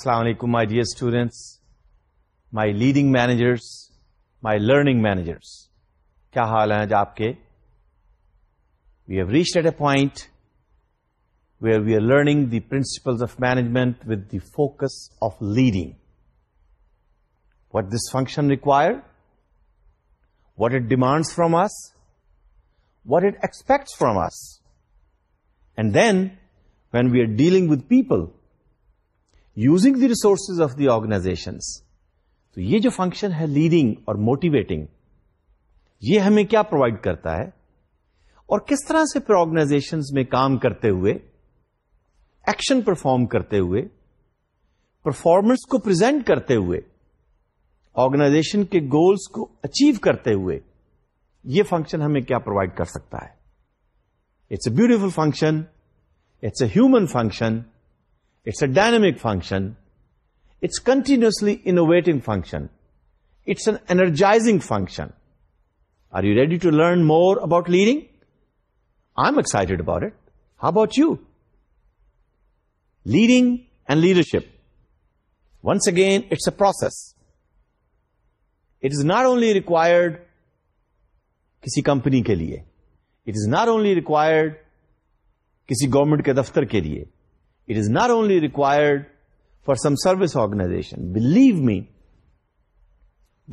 السلام علیکم my dear students my leading managers my learning managers کیا حال ہیں آج آپ کے we have reach at a point where we are learning the principle of management with the focus of leading what this function require what it demands from us what it expects from us and then when we are dealing with people using the resources of the organisations تو یہ جو function ہے leading اور motivating یہ ہمیں کیا provide کرتا ہے اور کس طرح سے پھر آرگنائزیشن میں کام کرتے ہوئے ایکشن پرفارم کرتے ہوئے پرفارمنس کو پرزینٹ کرتے ہوئے آرگنائزیشن کے گولز کو اچیو کرتے ہوئے یہ فنکشن ہمیں کیا پرووائڈ کر سکتا ہے it's a beautiful function it's a human function it's a dynamic function it's continuously innovating function it's an energising function are you ready to learn more about leading I am excited about it ہا about you lead and leadership once again it's a process it is not only required کسی company کے لیے اٹ is not only required کسی government کے دفتر کے لیے is not only required for some service organisation believe me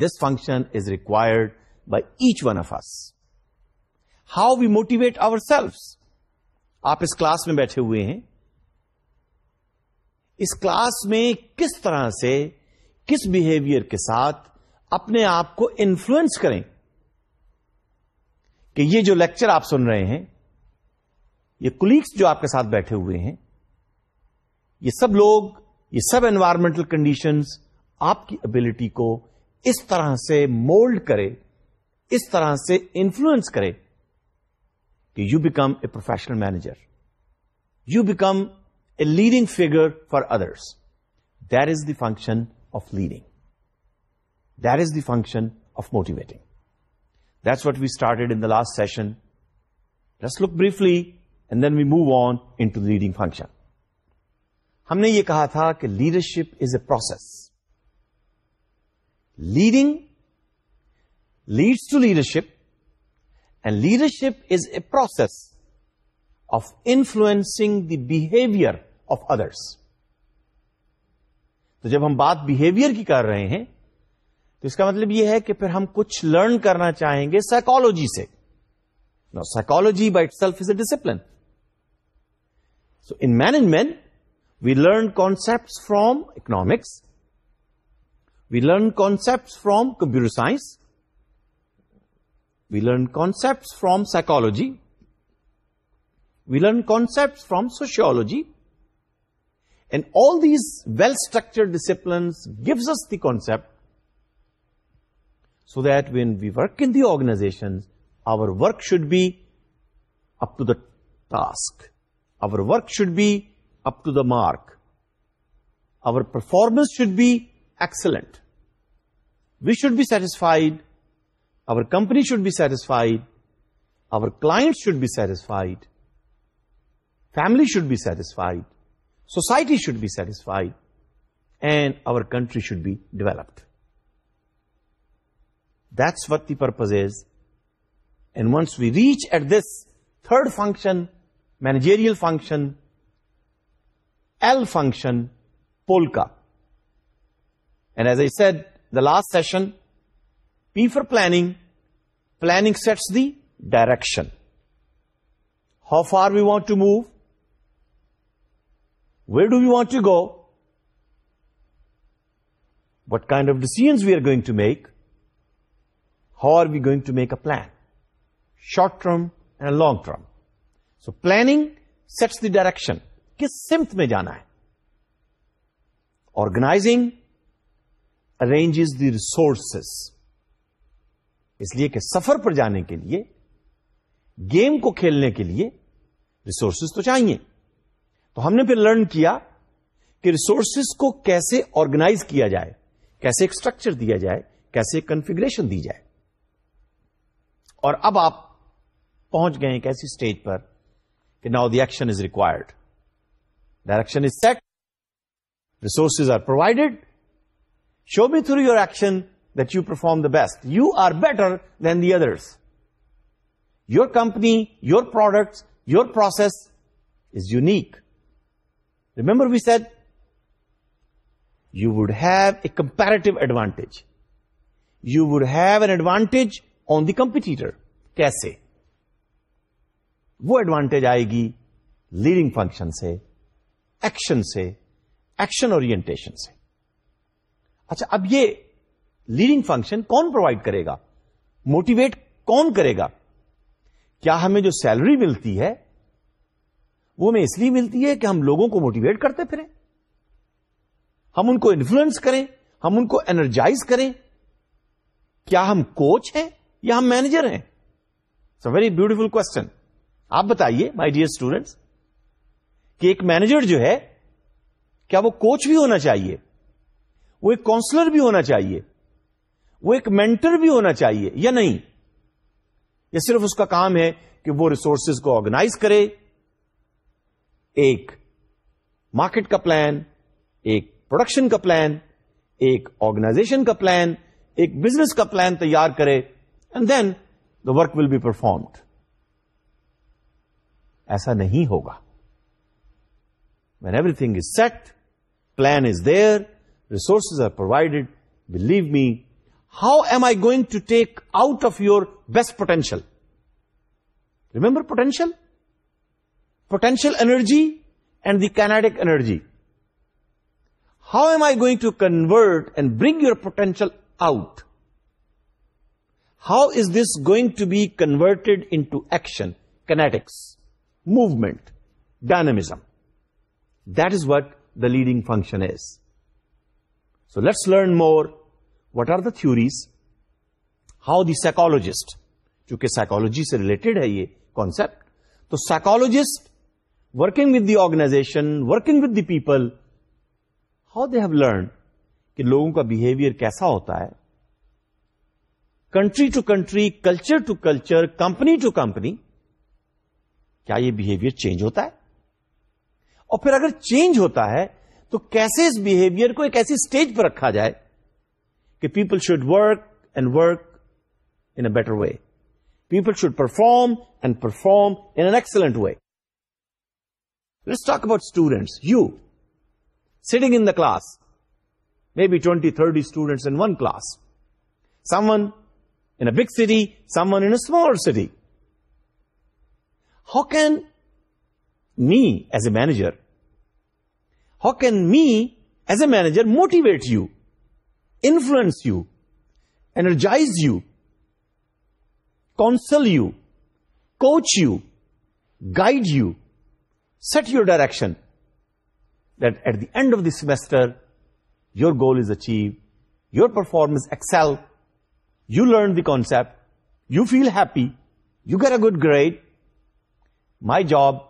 this function is required by each one of us how we motivate our self آپ اس کلاس میں بیٹھے ہوئے ہیں اس کلاس میں کس طرح سے کس بہیویئر کے ساتھ اپنے آپ کو انفلوئنس کریں کہ یہ جو لیکچر آپ سن رہے ہیں یہ کلیگس جو آپ کے ساتھ بیٹھے ہوئے ہیں یہ سب لوگ یہ سب انوائرمنٹل کنڈیشنز آپ کی ابلٹی کو اس طرح سے مولڈ کرے اس طرح سے انفلوئنس کرے کہ you become a professional manager you become a leading figure for others there is the function of leading there is the function of motivating that's what we started in the last session just look briefly and then we move on into leading function ہم نے یہ کہا تھا کہ leadership is a process leading leads to leadership and leadership is a process of influence the behaviour of others تو جب ہم بات بہیویئر کی کر رہے ہیں تو اس کا مطلب یہ ہے کہ پھر ہم کچھ لرن کرنا چاہیں گے سائکالوجی سے by itself is a discipline so in management We learn concepts from economics. We learn concepts from computer science. We learn concepts from psychology. We learn concepts from sociology. And all these well-structured disciplines gives us the concept so that when we work in the organizations, our work should be up to the task. Our work should be up to the mark. Our performance should be excellent. We should be satisfied. Our company should be satisfied. Our clients should be satisfied. Family should be satisfied. Society should be satisfied. And our country should be developed. That's what the purpose is. And once we reach at this third function, managerial function, L function polka. And as I said the last session, P for planning. Planning sets the direction. How far we want to move? Where do we want to go? What kind of decisions we are going to make? How are we going to make a plan? Short term and long term. So planning sets the direction. کس سمت میں جانا ہے organising arranges the resources اس لیے کہ سفر پر جانے کے لیے گیم کو کھیلنے کے لیے ریسورسز تو چاہیے تو ہم نے پھر لرن کیا کہ ریسورسز کو کیسے آرگنائز کیا جائے کیسے ایک اسٹرکچر دیا جائے کیسے کنفیگریشن دی جائے اور اب آپ پہنچ گئے ایک ایسی اسٹیج پر کہ now the action is required direction is set resources are provided should be through your action that you perform the best you are better than the others your company your products your process is unique remember we said you would have a comparative advantage you would have an advantage on the competitor کیسے وہ advantage آئے گی leading function سے action سے action اور اچھا اب یہ لیڈنگ فنکشن کون پرووائڈ کرے گا موٹیویٹ کون کرے گا کیا ہمیں جو سیلری ملتی ہے وہ ہمیں اس لیے ملتی ہے کہ ہم لوگوں کو موٹیویٹ کرتے پھریں ہم ان کو انفلوئنس کریں ہم ان کو انرجائز کریں کیا ہم کوچ ہیں یا ہم مینیجر ہیں ویری بیوٹیفل کوشچن آپ بتائیے مائی ڈیئر اسٹوڈنٹس کہ ایک مینیجر جو ہے کیا وہ کوچ بھی ہونا چاہیے وہ ایک کاؤنسلر بھی ہونا چاہیے وہ ایک مینٹر بھی ہونا چاہیے یا نہیں یا صرف اس کا کام ہے کہ وہ ریسورسز کو آرگنائز کرے ایک مارکیٹ کا پلان ایک پروڈکشن کا پلان ایک آرگنائزیشن کا پلان ایک بزنس کا پلان تیار کرے and then the work will be performed ایسا نہیں ہوگا When everything is set, plan is there, resources are provided, believe me, how am I going to take out of your best potential? Remember potential? Potential energy and the kinetic energy. How am I going to convert and bring your potential out? How is this going to be converted into action? Kinetics, movement, dynamism. That is what the leading function is so let's learn more what are the theories how the psychologist چونکہ psychology سے related ہے یہ concept تو psychology working with the organization working with the people how they have learn کہ لوگوں کا behaviour کیسا ہوتا ہے country to country culture to culture company to company کیا یہ بہیویئر چینج ہوتا ہے اور پھر اگر چینج ہوتا ہے تو کیسے اس بہیویئر کو ایک ایسی اسٹیج پر رکھا جائے کہ people should work and work in a better way people should perform and perform in excellent way let's talk about students you sitting in the class maybe twenty thirty students in one class someone in big city someone in small city how can me as a manager? How can me as a manager motivate you, influence you, energize you, counsel you, coach you, guide you, set your direction, that at the end of the semester, your goal is achieved, your performance excel, you learn the concept, you feel happy, you get a good grade. My job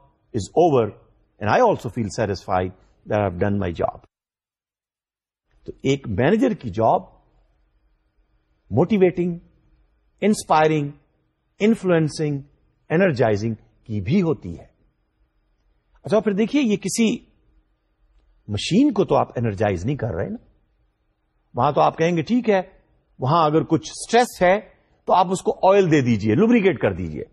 over and I also feel satisfy done my job تو ایک manager کی job motivating inspiring influencing energising کی بھی ہوتی ہے اچھا پھر دیکھیے یہ کسی مشین کو تو آپ انرجائز نہیں کر رہے نا وہاں تو آپ کہیں گے ٹھیک ہے وہاں اگر کچھ اسٹریس ہے تو آپ اس کو آئل دے دیجئے لوبریگیٹ کر دیجئے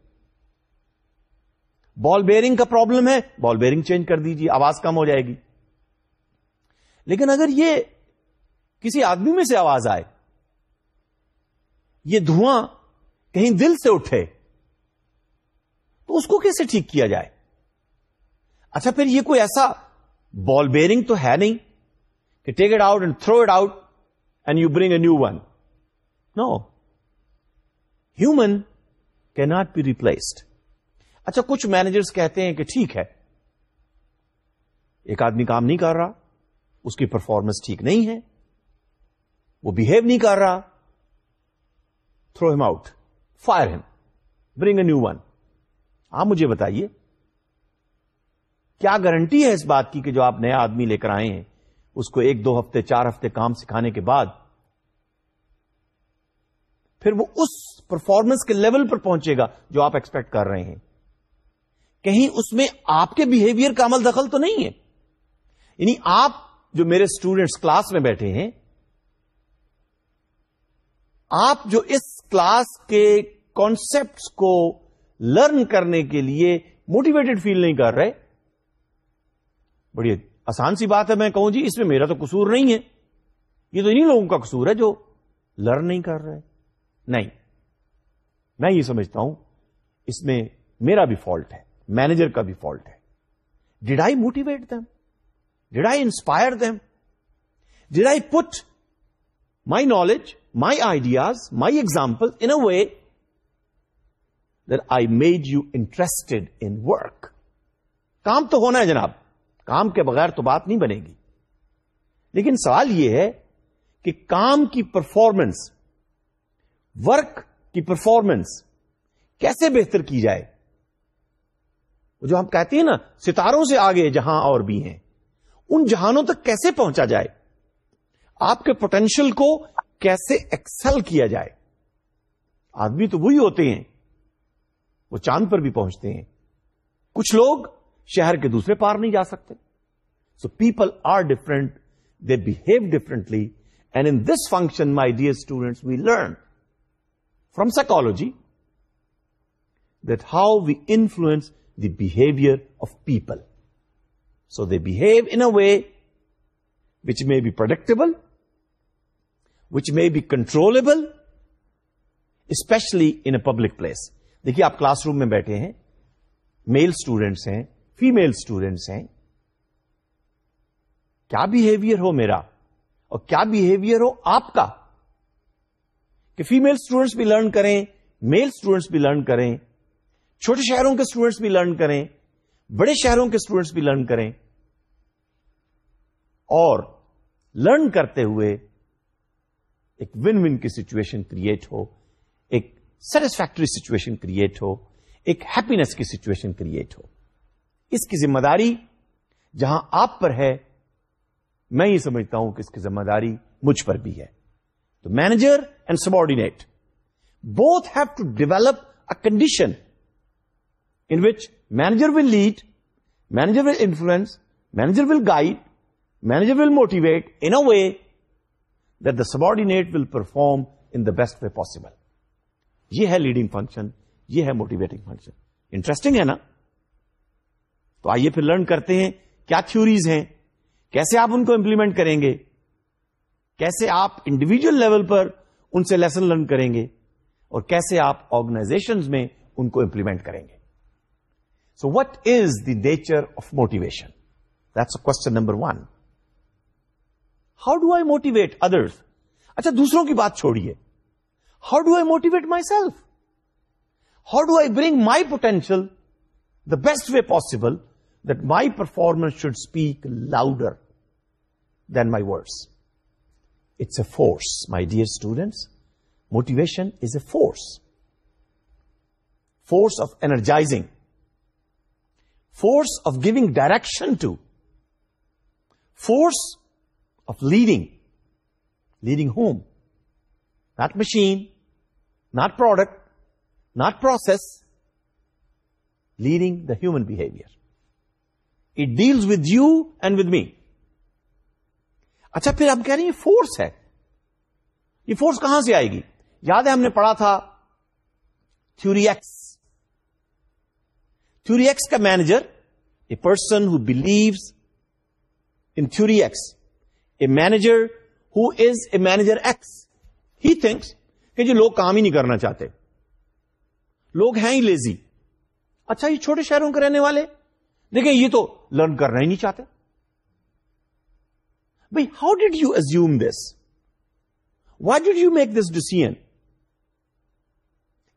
بال بیئرنگ کا پرابلم ہے بال بیئرنگ چینج کر دیجیے آواز کم ہو جائے گی لیکن اگر یہ کسی آدمی میں سے آواز آئے یہ دھواں کہیں دل سے اٹھے تو اس کو کیسے ٹھیک کیا جائے اچھا پھر یہ کوئی ایسا بال بیئرنگ تو ہے نہیں کہ take it out and throw it out and you bring a new one no human کی ناٹ بی ریپلسڈ اچھا کچھ مینیجرس کہتے ہیں کہ ٹھیک ہے ایک آدمی کام نہیں کر رہا اس کی پرفارمنس ٹھیک نہیں ہے وہ بہیو نہیں کر رہا تھرو ہم آؤٹ فائر ہم برنگ اے نیو ون آپ مجھے بتائیے کیا گارنٹی ہے اس بات کی کہ جو آپ نیا آدمی لے کر آئے ہیں اس کو ایک دو ہفتے چار ہفتے کام سکھانے کے بعد پھر وہ اس پرفارمنس کے لیول پر پہنچے گا جو آپ ایکسپیکٹ کر رہے ہیں کہیں اس میں آپ کے بہیویئر کا عمل دخل تو نہیں ہے یعنی آپ جو میرے اسٹوڈینٹس کلاس میں بیٹھے ہیں آپ جو اس کلاس کے کانسپٹ کو لرن کرنے کے لیے موٹیویٹڈ فیل نہیں کر رہے بڑی آسان سی بات ہے میں کہوں جی اس میں میرا تو قصور نہیں ہے یہ تو انہیں لوگوں کا قصور ہے جو لرن نہیں کر رہے نہیں میں یہ سمجھتا ہوں اس میں میرا بھی فالٹ ہے مینیجر کا بھی فالٹ ہے did I motivate them did I inspire them did I put my knowledge my ideas my example in a way they made you interested in work کام تو ہونا ہے جناب کام کے بغیر تو بات نہیں بنے گی لیکن سوال یہ ہے کہ کام کی پرفارمنس ورک کی پرفارمنس کیسے بہتر کی جائے جو ہم کہتے ہیں نا ستاروں سے آگے جہاں اور بھی ہیں ان جہانوں تک کیسے پہنچا جائے آپ کے پوٹینشیل کو کیسے ایکسل کیا جائے آدمی تو وہی ہوتے ہیں وہ چاند پر بھی پہنچتے ہیں کچھ لوگ شہر کے دوسرے پار نہیں جا سکتے so people are different they behave differently and in this function my dear students we learn from psychology that how we influence behaviour of people so they behave in a way which may be پروڈکٹبل which may be controllable especially in a public place دیکھیے آپ classroom میں بیٹھے ہیں male students ہیں female students ہیں کیا behaviour ہو میرا اور کیا بہیویئر ہو آپ کا کہ فیمل اسٹوڈینٹس بھی لرن کریں میل اسٹوڈینٹس بھی لرن کریں چھوٹے شہروں کے اسٹوڈینٹس بھی لرن کریں بڑے شہروں کے اسٹوڈینٹس بھی لرن کریں اور لرن کرتے ہوئے ایک ون ون کی سچویشن کریٹ ہو ایک سیٹسفیکٹری سچویشن کریٹ ہو ایک ہیپینس کی سچویشن کریٹ ہو اس کی ذمہ داری جہاں آپ پر ہے میں یہ سمجھتا ہوں کہ اس کی ذمہ داری مجھ پر بھی ہے تو manager and subordinate both have to develop a condition where will lead manager will influence manager will guide manager will motivate and the subordinate will perform in the best way possible یہ ہے leading function یہ ہے motivating function interesting ہے نا تو آئیے پھر learn کرتے ہیں کیا تھوریز ہیں کیسے آپ ان کو امپلیمنٹ کریں گے کیسے آپ انڈیویجل لیول پر ان سے لیسن لرن کریں گے اور کیسے آپ آرگنائزیشن میں ان کو امپلیمنٹ کریں گے what is the nature of motivation that's a question number one how do I motivate others اچھا دوسروں کی بات چھوڑیے how do I motivate myself how do I bring my potential the best way possible thy performance should speak louder than my words it's a force my dear students motivation is a force force of energising force of giving direction to force of living leading home not machine not product not process living the human behaviour it deals with you and with me اچھا پھر ہم کہہ رہی force ہے یہ force کہاں سے آئے گی یاد ہے ہم نے پڑھا تھا تھوری ایکس تھوری ایکس کا manager a person who believes in theory X a manager who is a manager X he thinks کہ جو جی لوگ کام ہی نہیں کرنا چاہتے لوگ ہیں ہی لیزی اچھا یہ چھوٹے شہروں کے رہنے والے دیکھیں یہ تو لرن کرنا ہی نہیں چاہتے بھائی how did you assume this why did you make this decision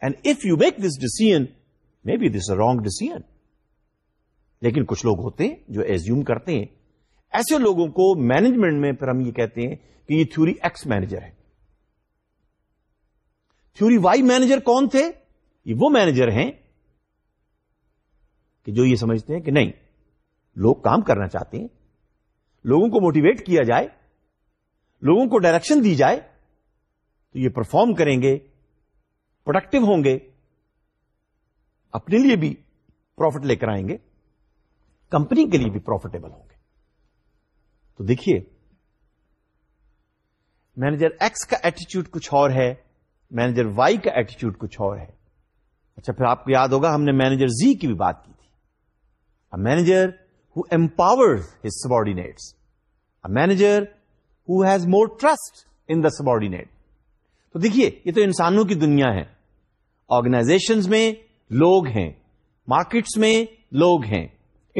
and if you make this decision may be this wrong decision لیکن کچھ لوگ ہوتے ہیں جو ایزیوم کرتے ہیں ایسے لوگوں کو مینجمنٹ میں پھر ہم یہ کہتے ہیں کہ یہ تھیوری ایکس مینیجر ہے تھیوری وائی مینیجر کون تھے یہ وہ مینیجر ہیں کہ جو یہ سمجھتے ہیں کہ نہیں لوگ کام کرنا چاہتے ہیں لوگوں کو موٹیویٹ کیا جائے لوگوں کو ڈائریکشن دی جائے تو یہ پرفارم کریں گے پروڈکٹیو ہوں گے اپنے لیے بھی پروفٹ لے کر آئیں گے کمپنی کے لیے بھی پروفیٹیبل ہوں گے تو دیکھیے مینیجر ایکس کا ایٹیچیوڈ کچھ اور ہے مینیجر وائی کا ایٹیچیوڈ کچھ اور ہے اچھا پھر آپ کو یاد ہوگا ہم نے مینیجر زی کی بھی بات کی تھی manager who his sub manager who has more trust in the sub تو دیکھیے یہ تو انسانوں کی دنیا ہے آرگنائزیشن میں لوگ ہیں مارکیٹس میں لوگ ہیں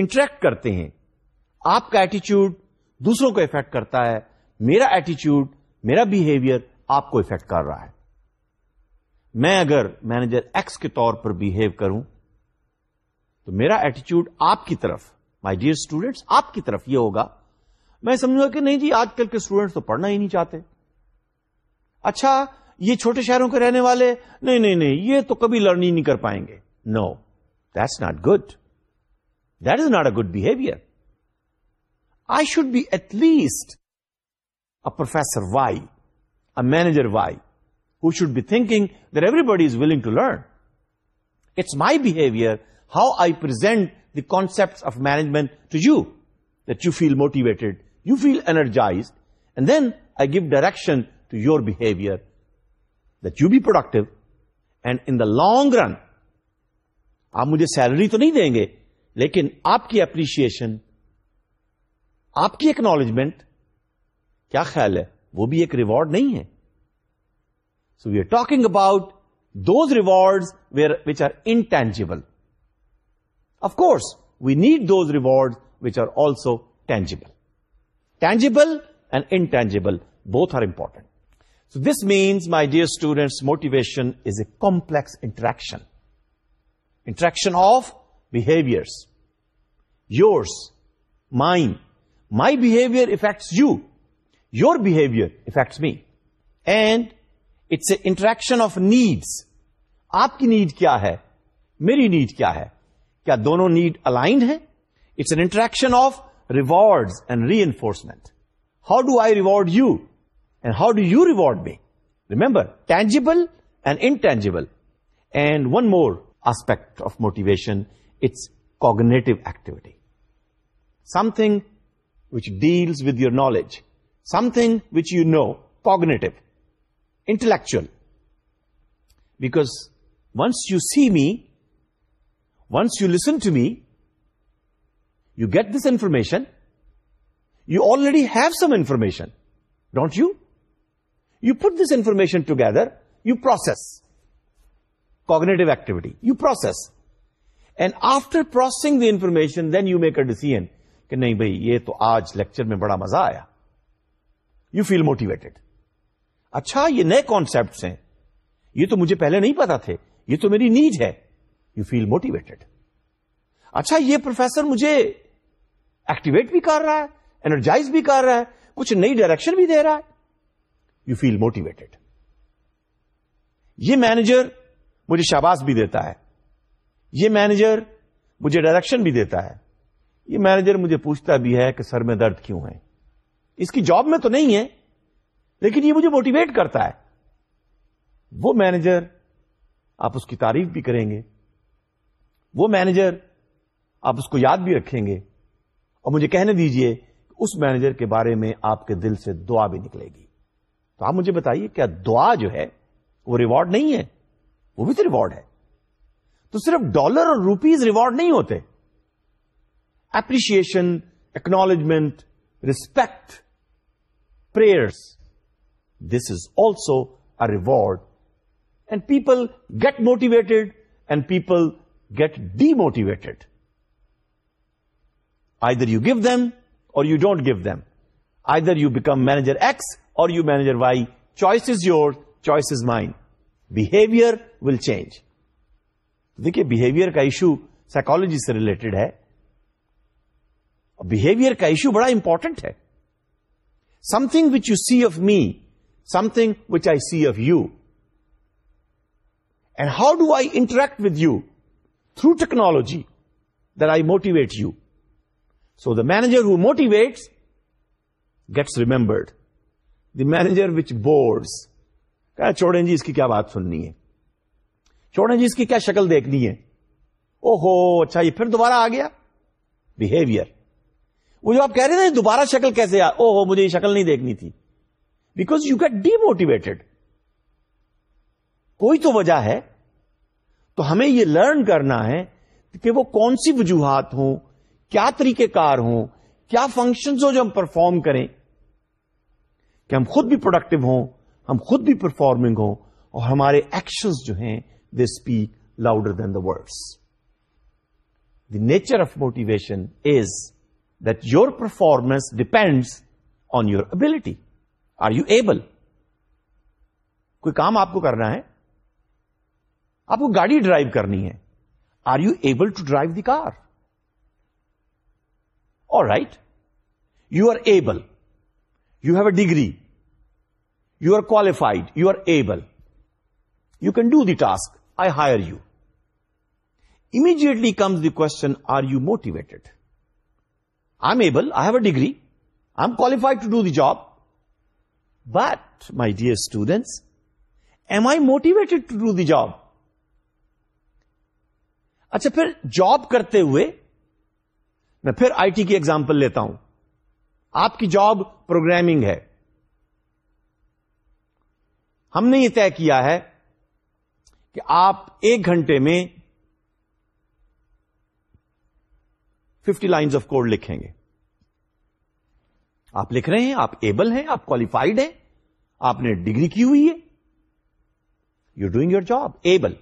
انٹریکٹ کرتے ہیں آپ کا ایٹیچیوڈ دوسروں کو افیکٹ کرتا ہے میرا ایٹیچیوڈ میرا بہیویئر آپ کو افیکٹ کر رہا ہے میں اگر مینیجر ایکس کے طور پر بہیو کروں تو میرا ایٹیچیوڈ آپ کی طرف مائی ڈیئر اسٹوڈینٹس آپ کی طرف یہ ہوگا میں سمجھوں گا کہ نہیں جی آج کل کے اسٹوڈینٹس تو پڑھنا ہی نہیں چاہتے اچھا یہ چھوٹے شہروں کے رہنے والے نہیں نہیں نہیں یہ تو کبھی لرن ہی نہیں کر پائیں گے no that's not good that is not a good behaviour I should be at least a professor Y a manager Y who should be thinking everybody is willing to learn it's my behaviour how I present the concept of management to you that you feel motivated you feel energise and then I give direction to your behaviour you be productive and in the long رن آپ مجھے salary تو نہیں دیں گے لیکن آپ کی appreciation آپ کی اکنالجمنٹ کیا خیال ہے وہ بھی ایک ریوارڈ نہیں ہے so we are talking about those reward where which are intangible of course we need those reward which are also tangible tangible and intangible both are important this means my dear students motivation is a complex interaction interaction of behaviour yours mine my behaviour affects you your behaviour affects me and it's a interaction of needs آپ کی need کیا ہے میری need کیا ہے کیا دونوں need allots an interaction of reward and reinforcement how do I reward you And how do you reward me? Remember, tangible and intangible. And one more aspect of motivation, it's cognitive activity. Something which deals with your knowledge. Something which you know, cognitive, intellectual. Because once you see me, once you listen to me, you get this information, you already have some information, don't you? Put this information together you process cognitive activity you process and after processing the information then you make a decision کہ نہیں بھائی یہ تو آج lecture میں بڑا مزہ آیا یو فیل موٹیویٹڈ اچھا یہ نئے کانسیپٹس ہیں یہ تو مجھے پہلے نہیں پتا تھے یہ تو میری نیڈ ہے یو فیل موٹیویٹڈ اچھا یہ پروفیسر مجھے ایکٹیویٹ بھی کر رہا ہے انرجائز بھی کر رہا ہے کچھ نئی ڈائریکشن بھی دے رہا ہے یو فیل موٹیویٹڈ یہ مینیجر مجھے شاباش بھی دیتا ہے یہ مینیجر مجھے ڈائریکشن بھی دیتا ہے یہ مینیجر مجھے پوچھتا بھی ہے کہ سر میں درد کیوں ہے اس کی جاب میں تو نہیں ہے لیکن یہ مجھے موٹیویٹ کرتا ہے وہ مینیجر آپ اس کی تعریف بھی کریں گے وہ مینیجر آپ اس کو یاد بھی رکھیں گے اور مجھے کہنے دیجئے کہ اس مینیجر کے بارے میں آپ کے دل سے دعا بھی نکلے گی تو آپ مجھے بتائیے کیا دعا جو ہے وہ ریوارڈ نہیں ہے وہ بھی تو ریوارڈ ہے تو صرف ڈالر اور روپیز ریوارڈ نہیں ہوتے appreciation acknowledgement respect prayers this is also a reward and people get motivated and people get demotivated either you give them or you don't give them either you become manager X or you manager Y choice is your choice is my behaviour will change دیکھیے behaviour کا issue psychology سے related ہے behaviour کا issue بڑا important ہے something which you see of me something which I see of you and how do I interact with you through technology that I motivate you so the manager who motivates gets remembered the manager which bores چھوڑیں جی اس کی کیا بات سننی ہے چھوڑیں جی اس کی کیا شکل دیکھنی ہے او ہو اچھا یہ پھر دوبارہ آ گیا بہیویئر وہ جو آپ کہہ رہے تھے دوبارہ شکل کیسے او ہو مجھے یہ شکل نہیں دیکھنی تھی because you get demotivated کوئی تو وجہ ہے تو ہمیں یہ لرن کرنا ہے کہ وہ کون سی وجوہات ہوں کیا طریقہ کار ہوں کیا فنکشن ہو جو ہم پرفارم کریں کہ ہم خود بھی پروڈکٹیو ہوں ہم خود بھی پرفارمنگ ہوں اور ہمارے ایکشن جو ہیں they speak louder than the words the nature of motivation is that your performance depends on your ability are you able کوئی کام آپ کو کرنا ہے آپ کو گاڑی ڈرائیو کرنی ہے are you able to drive the car or right you are able you have a degree you are qualified you are able you can do the task I hire you immediately comes the question are you motivated I am able I have a degree I am qualified to do the job but my dear students am I motivated to do the job اچھا پھر job کرتے ہوئے میں پھر I T کی example لیتا ہوں آپ کی جاب پروگرامنگ ہے ہم نے یہ طے کیا ہے کہ آپ ایک گھنٹے میں ففٹی لائنز آف کوڈ لکھیں گے آپ لکھ رہے ہیں آپ ایبل ہیں آپ کوالیفائڈ ہیں آپ نے ڈگری کی ہوئی ہے you doing your job able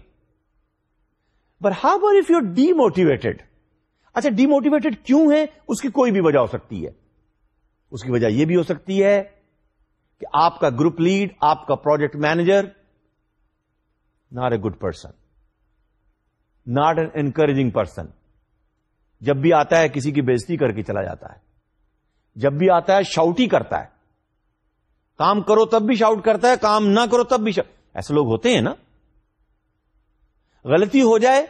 but how bore if you demotivated اچھا ڈی موٹیویٹیڈ کیوں ہے اس کی کوئی بھی وجہ ہو سکتی ہے اس کی وجہ یہ بھی ہو سکتی ہے کہ آپ کا گروپ لیڈ آپ کا project manager not a good person not an encouraging person جب بھی آتا ہے کسی کی بےزتی کر کے چلا جاتا ہے جب بھی آتا ہے شاؤٹ ہی کرتا ہے کام کرو تب بھی شاؤٹ کرتا ہے کام نہ کرو تب بھی شا ایسے لوگ ہوتے ہیں نا غلطی ہو جائے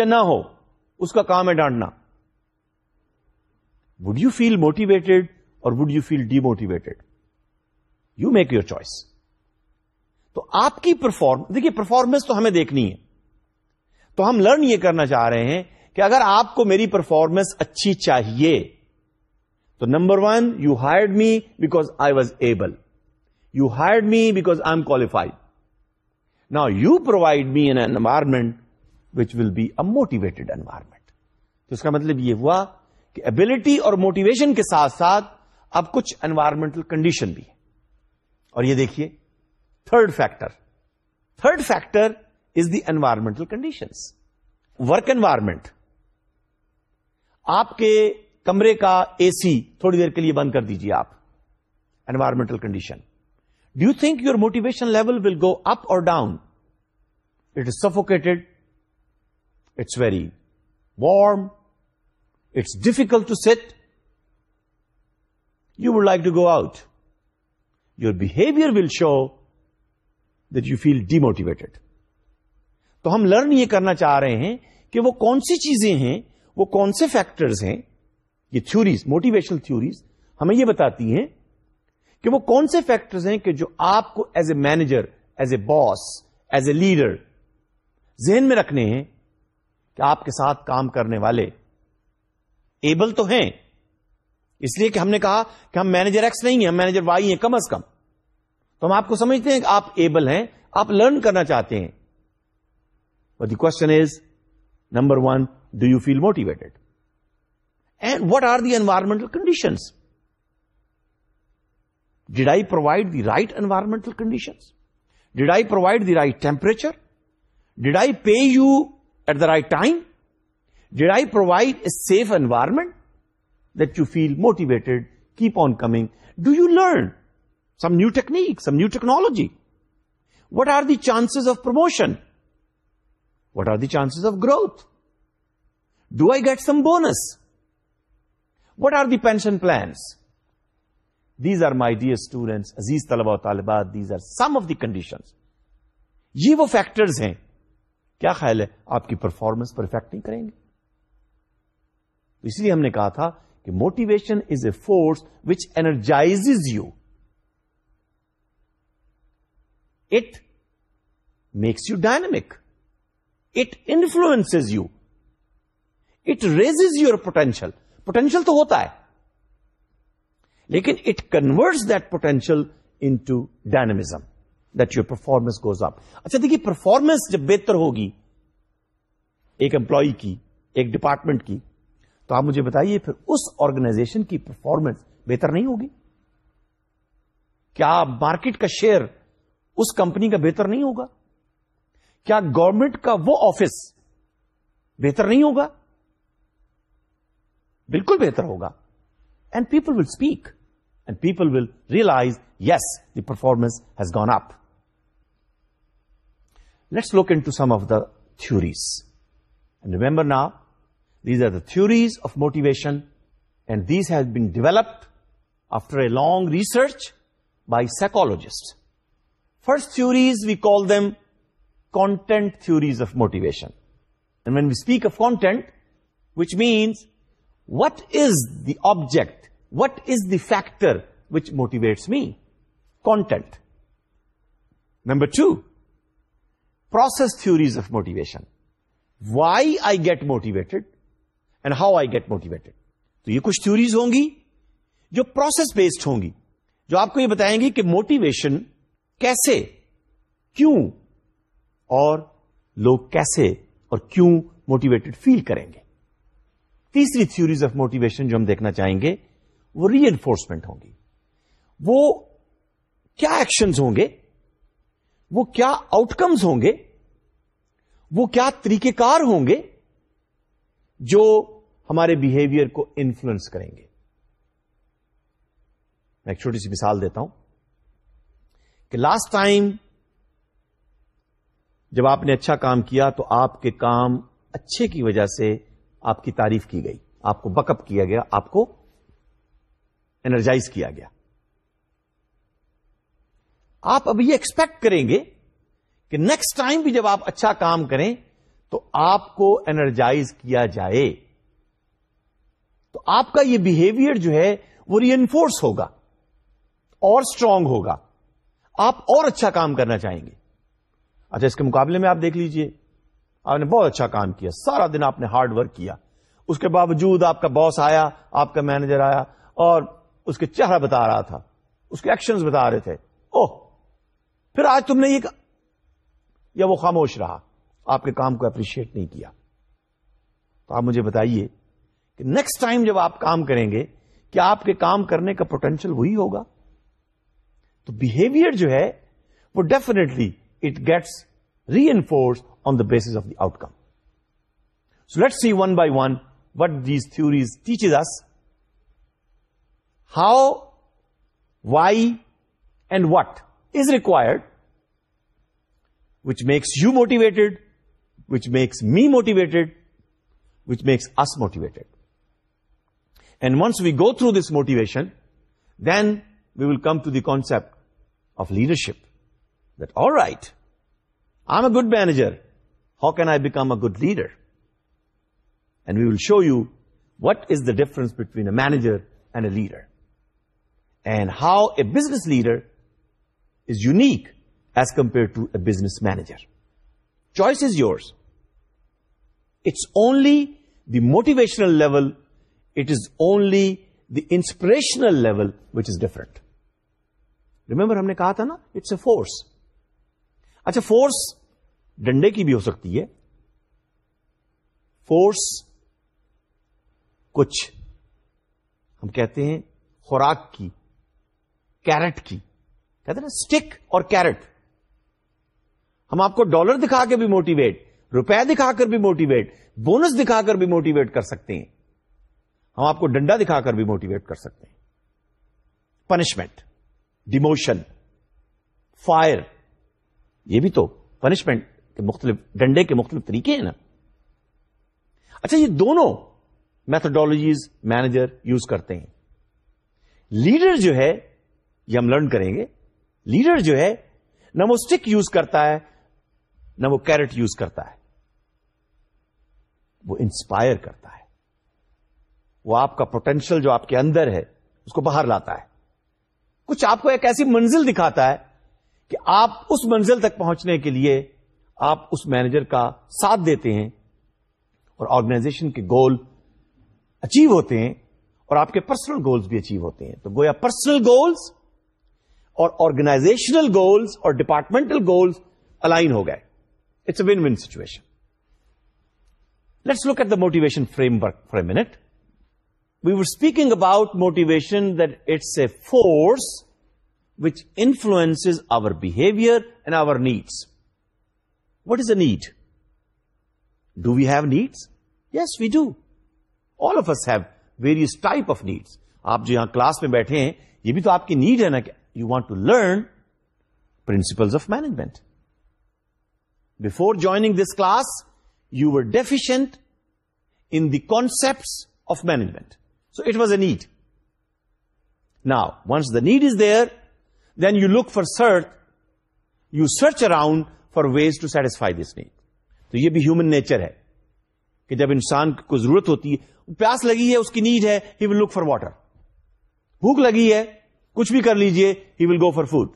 یا نہ ہو اس کا کام ہے ڈانٹنا would یو فیل motivated اور would you feel demotivated you make your choice تو آپ کی پرفارم دیکھیے پرفارمنس تو ہمیں دیکھنی ہے تو ہم لرن یہ کرنا چاہ رہے ہیں کہ اگر آپ کو میری پرفارمنس اچھی چاہیے تو number one you hired me because I was able you hired me because I am qualified نا you provide me an environment which will be motivated environment تو اس کا مطلب یہ ہوا کہ ابلٹی اور موٹیویشن کے ساتھ ساتھ اب کچھ انوائرمنٹل کنڈیشن بھی اور یہ دیکھیے third factor third factor is the environmental condition work environment آپ کے کمرے کا اے سی تھوڑی دیر کے لیے بند کر دیجیے آپ environmental condition do you think your motivation level will go up اور down it is suffocated it's very warm difficult to sit you would like to go out your behaviour will show that you feel demotivated تو ہم learn یہ کرنا چاہ رہے ہیں کہ وہ کون سی چیزیں ہیں وہ کون سے فیکٹرز ہیں یہ تھیوریز موٹیویشنل تھوریز ہمیں یہ بتاتی ہیں کہ وہ کون سے فیکٹرز ہیں کہ جو آپ کو as a manager as a boss as a leader ذہن میں رکھنے ہیں کہ آپ کے ساتھ کام کرنے والے ایبل تو ہیں اس لیے کہ ہم نے کہا کہ ہم مینیجر ایکس نہیں ہیں ہم مینیجر وائی ہیں کم از کم تو ہم آپ کو سمجھتے ہیں کہ آپ ایبل ہیں آپ لرن کرنا چاہتے ہیں the the question is number one do you feel motivated and what are environmental conditions did I provide the right environmental conditions did I provide the right temperature did I pay you at the right time did I provide a safe environment that you feel motivated keep on coming do you learn some new technique some new technology what are the chances of promotion what are the chances of growth do I get some bonus what are the pension plans these are my dear student عزیز طلبا و طالبات these are some of the condition یہ وہ factors ہیں کیا خیال ہے آپ کی پرفارمنس پرفیکٹ نہیں کریں گے لیے ہم نے کہا تھا کہ motivation is a force which energise you it makes you dynamic it influence you it raises your potential potential تو ہوتا ہے لیکن it convert that potential into dynamism that your performance goes up اچھا دیکھیے پرفارمنس جب بہتر ہوگی ایک امپلائی کی ایک ڈپارٹمنٹ کی تو آپ مجھے بتائیے پھر اس آرگنائزیشن کی پرفارمنس بہتر نہیں ہوگی کیا مارکیٹ کا شیئر اس کمپنی کا بہتر نہیں ہوگا کیا گورنمنٹ کا وہ آفس بہتر نہیں ہوگا بالکل بہتر ہوگا and people will speak and people will realise yes the performance has gone up let's look into some of the theories remember now These are the theories of motivation, and these have been developed after a long research by psychologists. First theories, we call them content theories of motivation. And when we speak of content, which means what is the object, what is the factor which motivates me? Content. Number two, process theories of motivation. Why I get motivated, and how I get motivated تو یہ کچھ theories ہوں گی جو process based ہوں گی جو آپ کو یہ بتائیں گی کہ موٹیویشن کیسے کیوں اور لوگ کیسے اور کیوں موٹیویٹڈ فیل کریں گے تیسری تھیوریز آف موٹیویشن جو ہم دیکھنا چاہیں گے وہ ری انفورسمنٹ ہوں گی وہ کیا ایکشنز ہوں گے وہ کیا آؤٹ کمز ہوں گے وہ کیا طریقے کار ہوں گے جو ہمارے بہیویئر کو انفلوئنس کریں گے میں ایک چھوٹی سی مثال دیتا ہوں کہ لاسٹ ٹائم جب آپ نے اچھا کام کیا تو آپ کے کام اچھے کی وجہ سے آپ کی تعریف کی گئی آپ کو بک اپ کیا گیا آپ کو انرجائز کیا گیا آپ اب یہ ایکسپیکٹ کریں گے کہ نیکسٹ ٹائم بھی جب آپ اچھا کام کریں تو آپ کو انرجائز کیا جائے تو آپ کا یہ بہیویئر جو ہے وہ ری انفورس ہوگا اور اسٹرانگ ہوگا آپ اور اچھا کام کرنا چاہیں گے اچھا اس کے مقابلے میں آپ دیکھ لیجئے آپ نے بہت اچھا کام کیا سارا دن آپ نے ہارڈ ورک کیا اس کے باوجود آپ کا باس آیا آپ کا مینیجر آیا اور اس کے چہرہ بتا رہا تھا اس کے ایکشنز بتا رہے تھے اوہ پھر آج تم نے یہ یا وہ خاموش رہا آپ کے کام کو اپریشیٹ نہیں کیا تو آپ مجھے بتائیے کہ نیکسٹ ٹائم جب آپ کام کریں گے کہ آپ کے کام کرنے کا پوٹینشیل وہی ہوگا تو بہیویئر جو ہے وہ definitely it gets reinforce on the base of the outcome so let see one by one what these theories teaches us how why and what is required which makes you motivated which makes me motivated which makes us motivated And once we go through this motivation, then we will come to the concept of leadership. That, all right, I'm a good manager. How can I become a good leader? And we will show you what is the difference between a manager and a leader, and how a business leader is unique as compared to a business manager. Choice is yours. It's only the motivational level the inspirational level which is different remember ہم نے کہا تھا نا it's a force اچھا force ڈنڈے کی بھی ہو سکتی ہے فورس کچھ ہم کہتے ہیں خوراک کی کیرٹ کی کہتے نا اسٹک اور کیرٹ ہم آپ کو ڈالر دکھا کے بھی موٹیویٹ روپے دکھا کر بھی موٹیویٹ بونس دکھا کر بھی موٹیویٹ کر سکتے ہیں ہم آپ کو ڈنڈا دکھا کر بھی موٹیویٹ کر سکتے ہیں پنشمنٹ ڈیموشن فائر یہ بھی تو پنشمنٹ کے مختلف ڈنڈے کے مختلف طریقے ہیں نا اچھا یہ دونوں میتھڈالوجیز مینیجر یوز کرتے ہیں لیڈر جو ہے یہ ہم لرن کریں گے لیڈر جو ہے نہ وہ اسٹک یوز کرتا ہے نہ وہ کیرٹ یوز کرتا ہے وہ انسپائر کرتا ہے وہ آپ کا پوٹینشیل جو آپ کے اندر ہے اس کو باہر لاتا ہے کچھ آپ کو ایک ایسی منزل دکھاتا ہے کہ آپ اس منزل تک پہنچنے کے لیے آپ اس مینیجر کا ساتھ دیتے ہیں اور آرگنائزیشن کے گول اچیو ہوتے ہیں اور آپ کے پرسنل گولز بھی اچیو ہوتے ہیں تو گویا پرسنل گولز اور آرگنائزیشنل گولز اور ڈپارٹمنٹل گولز الائن ہو گئے it's a win win situation let's look at the motivation frame work for a minute would speaking about motivation that it's a force which influence our behaviour and our needs what is a need do we have needs yes we do all of us have various type of needs آپ جو class میں بیٹھے ہیں یہ بھی تو آپ کی نیڈ ہے نا you want to learn principles of management before joining this class you are deficient in concepts of management need نا once the need is there then you look for search you search around for ways to satisfy this need تو یہ بھی human nature ہے کہ جب انسان کو ضرورت ہوتی ہے پیاس لگی ہے اس کی نیڈ ہے ہی ول لک فار واٹر بھوک لگی ہے کچھ بھی کر لیجئے he will go for food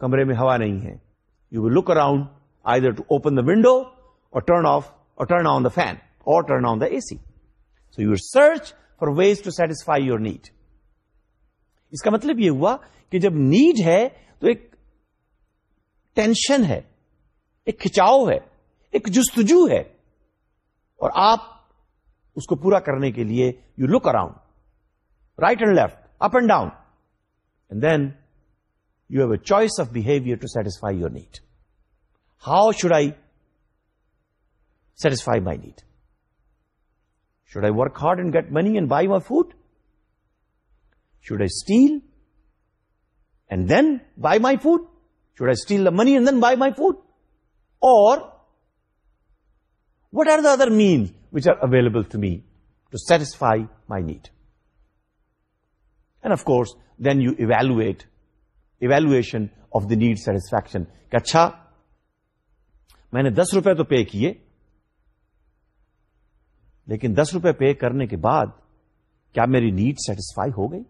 کمرے میں ہوا نہیں ہے you will look around I there to open the window اور ٹرن آف اور ٹرن آن دا فین اور turn on the A C so you you search for ways to satisfy your need اس کا مطلب یہ ہوا کہ جب نیڈ ہے تو ایک ٹینشن ہے ایک کھچاؤ ہے ایک جستجو ہے اور آپ اس کو پورا کرنے کے لیے you look around right and left up and down and then you have a choice of behaviour to satisfy your need how should I satisfy my need should I work hard and get money and buy my food should I steal and then buy my food should I steal money and then buy my food or what are the other means which are available to me to satisfy my need and of course then you evaluate evaluation of the need satisfaction اچھا میں نے دس روپئے تو پے کیے لیکن دس روپے pay کرنے کے بعد کیا میری نیڈ سیٹسفائی ہو گئی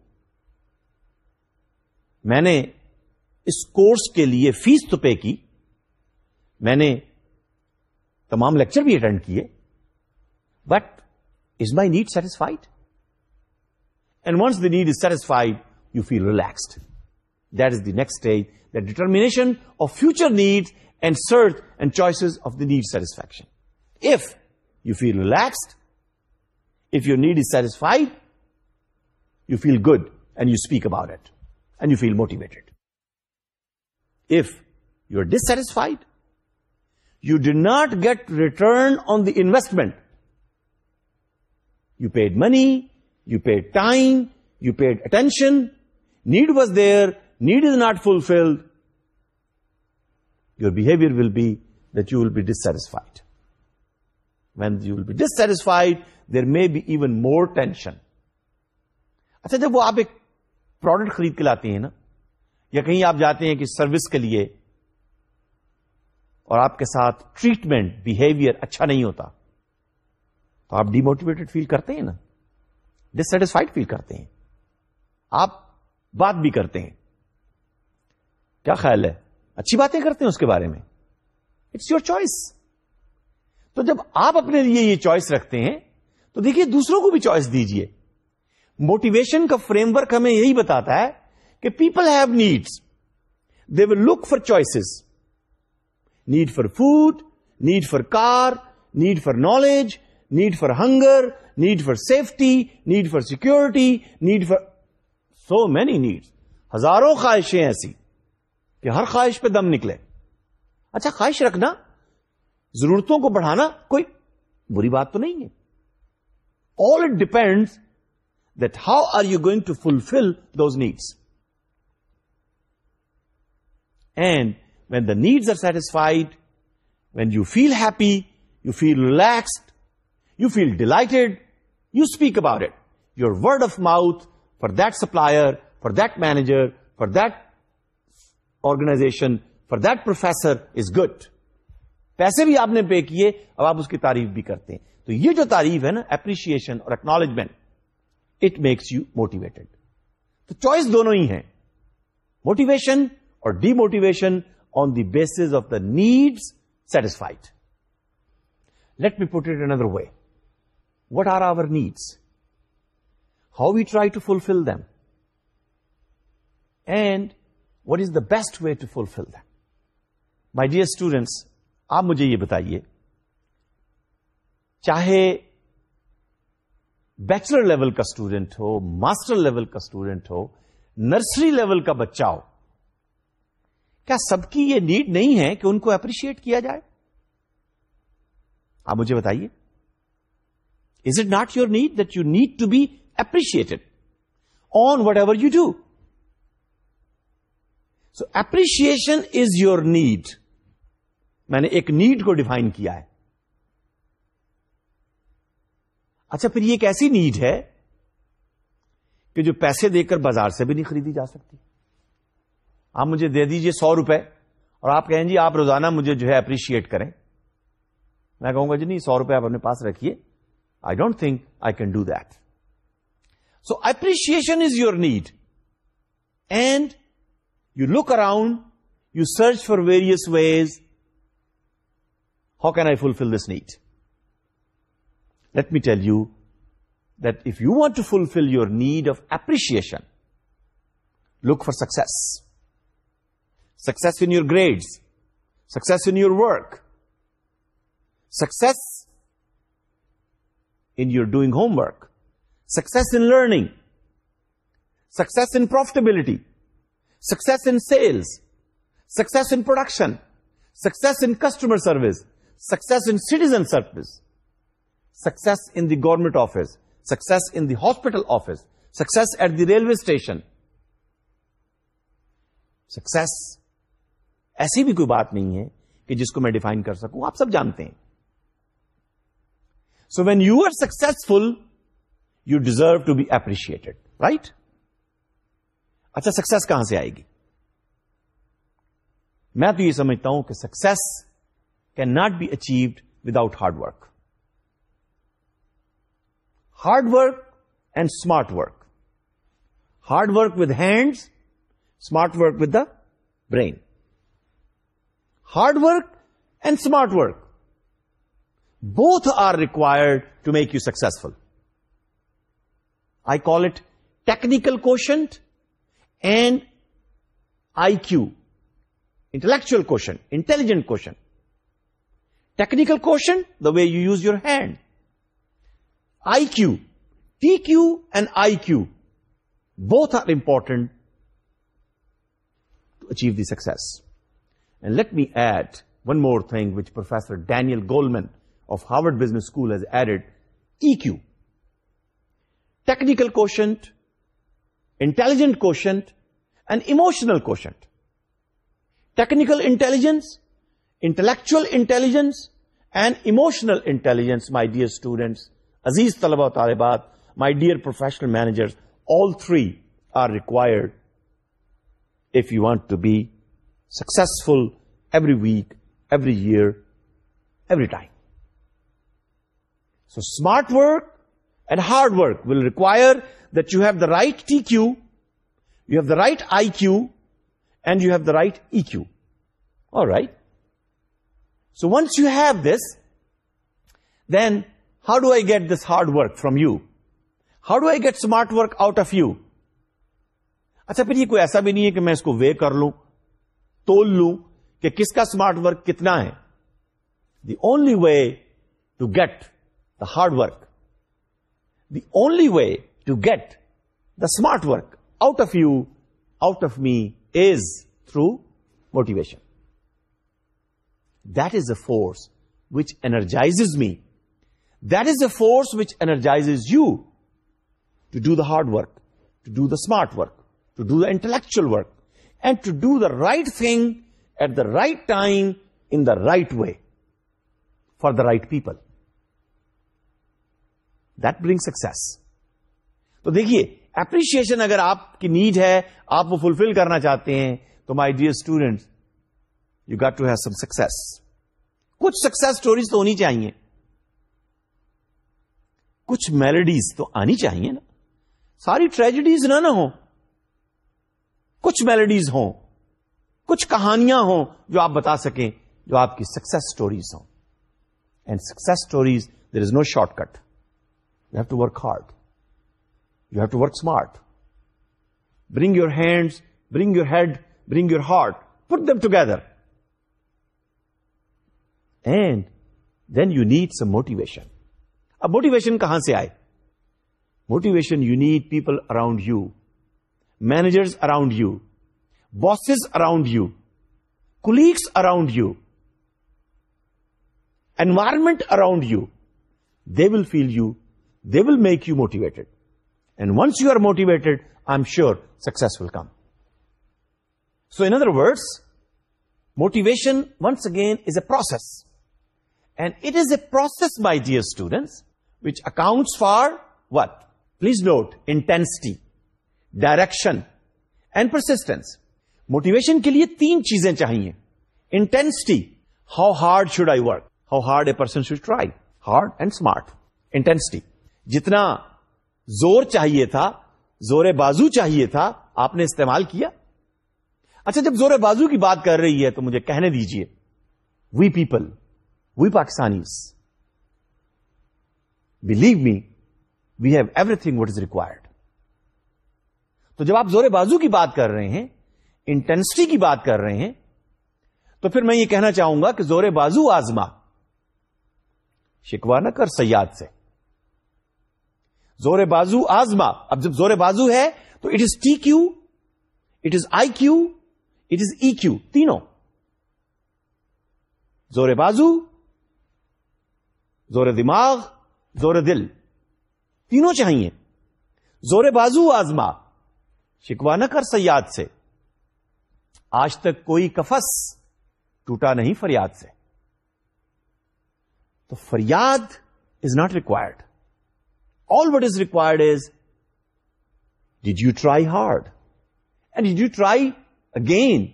میں نے اس کورس کے لیے فیس تو پے کی میں نے تمام لیکچر بھی اٹینڈ کیے but is my need satisfied and wants the need is satisfied you feel relaxed that is the next stage the determination of future need and search and choices of the need satisfaction if you feel relaxed If your need is satisfied, you feel good and you speak about it and you feel motivated. If you're dissatisfied, you did not get return on the investment. You paid money, you paid time, you paid attention. Need was there, need is not fulfilled. Your behavior will be that you will be dissatisfied. When be dissatisfied there may be even more tension اچھا جب وہ آپ ایک product خرید کے لاتے ہیں نا یا کہیں آپ جاتے ہیں کہ سروس کے لیے اور آپ کے ساتھ ٹریٹمنٹ بہیویئر اچھا نہیں ہوتا تو آپ ڈیموٹیویٹڈ فیل کرتے ہیں نا ڈسٹسفائڈ فیل کرتے ہیں آپ بات بھی کرتے ہیں کیا خیال ہے اچھی باتیں کرتے ہیں اس کے بارے میں اٹس یور چوائس تو جب آپ اپنے لیے یہ چوائس رکھتے ہیں تو دیکھیے دوسروں کو بھی چوائس دیجیے موٹیویشن کا فریم ورک ہمیں یہی بتاتا ہے کہ people have needs they will look for choices need for food need for car need for knowledge need for hunger need for safety need for security need for so many needs ہزاروں خواہشیں ایسی کہ ہر خواہش پہ دم نکلے اچھا خواہش رکھنا ضرورتوں کو بڑھانا کوئی بری بات تو نہیں ہے all it depend that how are you going to fulfil those needs and when the needs are satisfied when you feel happy you feel relaxed you feel delighted you speak about it your word of mouth for that supplier for that manager for that organization for that professor is good پیسے بھی آپ نے پے کیے اب آپ اس کی تعریف بھی کرتے ہیں تو یہ جو تعریف ہے نا اپریشیشن اور acknowledgement it makes you motivated تو چوائس دونوں ہی ہیں موٹیویشن اور demotivation on the base of the needs satisfied let me put it in other way what are our needs how we try to fulfil them and what is the best way to fulfil them my dear students آپ مجھے یہ بتائیے چاہے bachelor level کا student ہو master level کا student ہو nursery level کا بچہ ہو کیا سب کی یہ نیڈ نہیں ہے کہ ان کو اپریشیٹ کیا جائے آپ مجھے بتائیے is it not your need that you need to be appreciated on whatever you do so appreciation is your need میں نے ایک نیڈ کو ڈیفائن کیا ہے اچھا پھر یہ ایک ایسی نیڈ ہے کہ جو پیسے دے کر بازار سے بھی نہیں خریدی جا سکتی آپ مجھے دے دیجئے سو روپے اور آپ کہیں جی آپ روزانہ مجھے جو ہے اپریشیٹ کریں میں کہوں گا جی نہیں سو روپئے آپ اپنے پاس رکھیے I don't think I can do that so appreciation is your need and you look around you search for various ways How can I fulfill this need? Let me tell you that if you want to fulfill your need of appreciation, look for success. Success in your grades, success in your work, success in your doing homework, success in learning, success in profitability, success in sales, success in production, success in customer service, citizen service success in the government office success in the hospital office success at the railway station Success, ایسی بھی کوئی بات نہیں ہے کہ جس کو میں ڈیفائن کر سکوں آپ سب جانتے ہیں so when you are successful you deserve to be appreciated right اچھا سکسیس کہاں سے آئے گی میں تو یہ سمجھتا ہوں کہ success cannot be achieved without hard work. Hard work and smart work. Hard work with hands, smart work with the brain. Hard work and smart work, both are required to make you successful. I call it technical quotient and IQ, intellectual quotient, intelligent quotient. Technical quotient, the way you use your hand. IQ, TQ and IQ, both are important to achieve the success. And let me add one more thing which Professor Daniel Goleman of Harvard Business School has added, EQ. Technical quotient, intelligent quotient, and emotional quotient. Technical intelligence intellectual intelligence and emotional intelligence my dear students عزیز طلبہ و طالبات my dear professional manager all three are required if you want to be successful every week every year every time so smart work and hard work will require that you have the right T Q you have the right I Q and you have the right E Q اور right once you have this then how do I get this hard work from you how do I get smart work out of you اچھا پھر یہ کوئی ایسا بھی نہیں ہے کہ میں اس کو وے کر لوں تول لوں کہ کس کا اسمارٹ ورک کتنا ہے the only way to get the hard work the only way to get the smart work out of you out of me is through motivation this a force which energise me this a force which energise you to do the hard work to do the smart work to do the intellectual work and to do the right thing at the right time in the right way for the right people that bring success تو دیکھیے appreciation اگر آپ کی need ہے آپ وہ فلفل کرنا چاہتے ہیں تو my dear students you get to have some success کچھ سکسیس اسٹوریز تو ہونی چاہیے کچھ میلڈیز تو آنی چاہیے نا ساری ٹریجڈیز نہ نہ ہو کچھ میلڈیز ہوں کچھ کہانیاں ہوں جو آپ بتا سکیں جو آپ کی سکسیس اسٹوریز ہوں and success stories there is no shortcut you have to work hard you have to work smart bring your hands bring your head bring your heart put them together and then you need some motivation اب motivation کہاں سے آئے motivation you need people around you managers around you bosses around you colleagues around you around around you they will feel you they will make you motivated and once you are motivated I am sure come. Come so other words, motivation once again is a process process by their students which account for ولیز note intensity direction and persistence motivation کے لیے تین چیزیں چاہیے intensity how hard should I work how hard a person should try hard and smart intensity جتنا زور چاہیے تھا زورے بازو چاہیے تھا آپ نے استعمال کیا اچھا جب زور بازو کی بات کر رہی ہے تو مجھے کہنے دیجیے we people we Pakistanis believe me we have everything what is required تو جب آپ زورے بازو کی بات کر رہے ہیں انٹینسٹی کی بات کر رہے ہیں تو پھر میں یہ کہنا چاہوں گا کہ زورے بازو آزما شکوا نہ کر سیاد سے زورے بازو آزما اب جب زورے بازو ہے تو it is T Q it is I Q it is E Q تینوں زورے بازو زور دماغ زور دل تینوں چاہیے زور بازو آزما شکوا نہ کر سیاد سے آج تک کوئی کفس ٹوٹا نہیں فریاد سے تو فریاد is not required all what is required is did you try hard and did you try again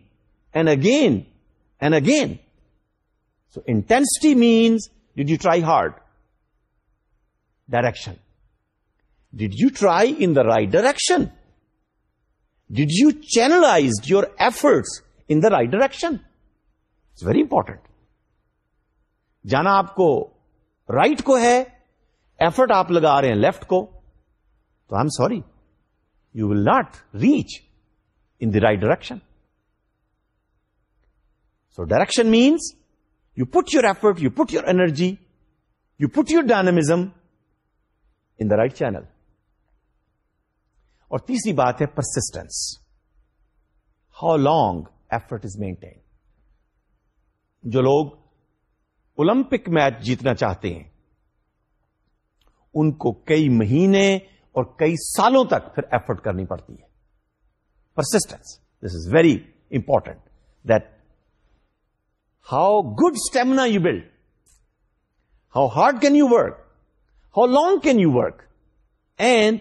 and again and again so intensity means did you try hard direction did you try in the right direction did you channelise your efforts in the right direction it's very important جانا آپ کو right right کو ہے effort آپ لگا رہے ہیں left کو تو I am sorry you will not reach in right direction so direction means you put your effort you put your energy you put your dynamism in the right channel اور تیسری بات ہے persistence how long effort is maintain جو لوگ Olympic match جیتنا چاہتے ہیں ان کو کئی مہینے اور کئی سالوں تک پھر ایفرٹ کرنی پڑتی ہے persistence this is very important that how good stamina you build how hard can you work how long can you work and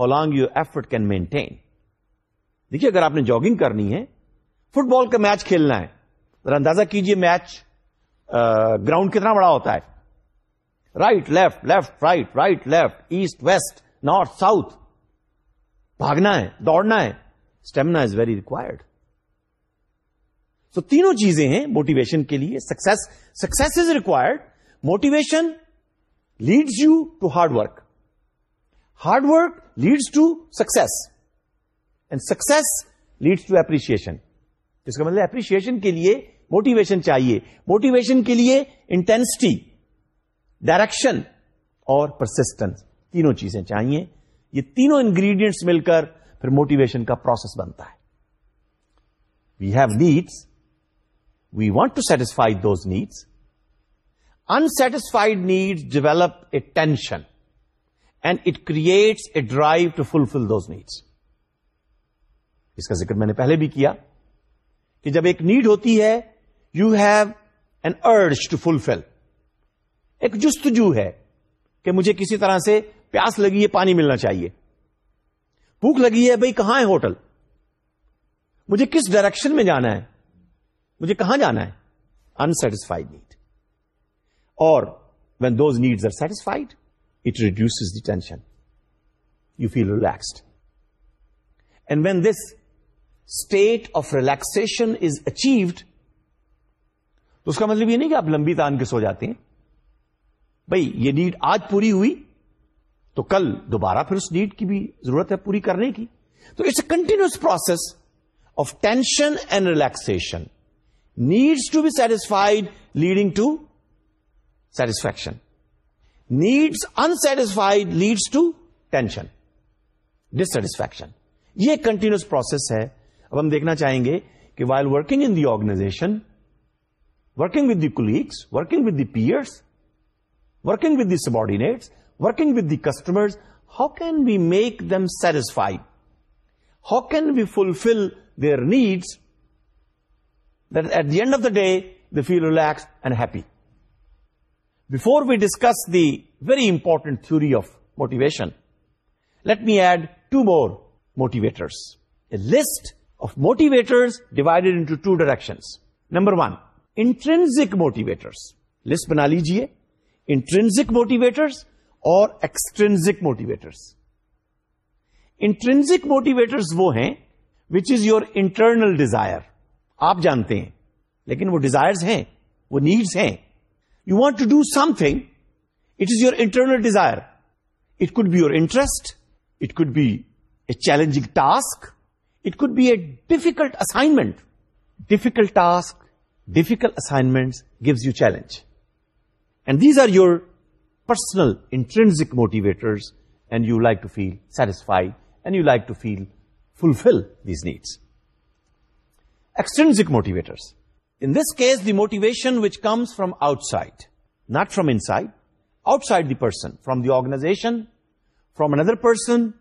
how long you effort can maintain دیکھیے اگر آپ نے جاگنگ کرنی ہے فٹ بال کا match کھیلنا ہے ذرا اندازہ کیجیے میچ گراؤنڈ کتنا بڑا ہوتا ہے right left left right right left east west north south بھاگنا ہے دوڑنا ہے stamina is very required so so, تینوں چیزیں ہیں موٹیویشن کے لیے success success is required motivation leads you to hard work hard work leads to success and success leads to appreciation کا مطلب اپریشیشن کے لیے موٹیویشن چاہیے موٹیویشن کے لیے انٹینسٹی ڈائریکشن اور پرسٹنس تینوں چیزیں چاہیے یہ تینوں انگریڈینٹس مل کر پھر موٹیویشن کا پروسیس بنتا ہے we have leads we want to satisfy those needs unsatisfied needs develop a tension and it creates a drive to fulfil those needs اس کا ذکر میں نے پہلے بھی کیا کہ جب ایک نیڈ ہوتی ہے you have an urge to fulfil ایک جستجو ہے کہ مجھے کسی طرح سے پیاس لگی ہے پانی ملنا چاہیے بھوک لگی ہے بھائی کہاں ہے ہوٹل مجھے کس ڈائریکشن میں جانا ہے مجھے کہاں جانا ہے انسٹسفائڈ نیڈ اور when those needs are satisfied it reduces the tension you feel relaxed and when this state of relaxation is achieved تو اس کا مطلب یہ نہیں کہ آپ لمبی تان کے سو جاتے ہیں بھائی یہ نیڈ آج پوری ہوئی تو کل دوبارہ پھر اس نیڈ کی بھی ضرورت ہے پوری کرنے کی تو it's a continuous process of tension and relaxation needs to be satisfied leading to satisfaction needs unsatisfied leads to tension dissatisfaction یہ کنٹینیوس پروسیس ہے اب ہم دیکھنا چاہیں گے کہ while working in the organization working with the colleagues working with the peers working with the subordinates working with the customer how can we make them satisfied how can we fulfil their needs at the end of the day we feel relax and happy before we discuss the very important theory of motivation let me add two more motivators left motivator divided into two direction number one intrinsic motivators list بنا لیجیے intrinsic motivators اور extrinsic motivators intrinsic motivators وہ ہیں which is your internal desire آپ جانتے ہیں لیکن وہ ڈیزائرز ہیں وہ نیڈس ہیں you want to do something it is your internal desire it could be your interest it could be a challenging task it could be a difficult assignment difficult task difficult assignment gives you challenge and these are your personal intrinsic موٹیویٹرفائی and you like to feel fulfil these needs extrinsic motivators. In this case, the motivation which comes from outside, not from inside, outside the person, from the organization, from another person,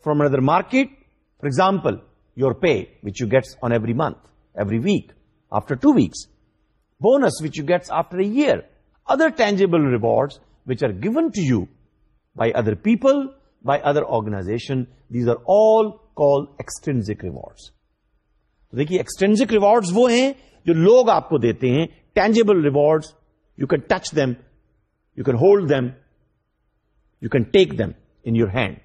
from another market. For example, your pay, which you get on every month, every week, after 2 weeks, bonus, which you get after a year, other tangible rewards, which are given to you by other people, by other organization. These are all called extrinsic rewards. دیکھیے extrinsic rewards وہ ہیں جو لوگ آپ کو دیتے ہیں tangible rewards you can touch them you can hold them you can take them in your hand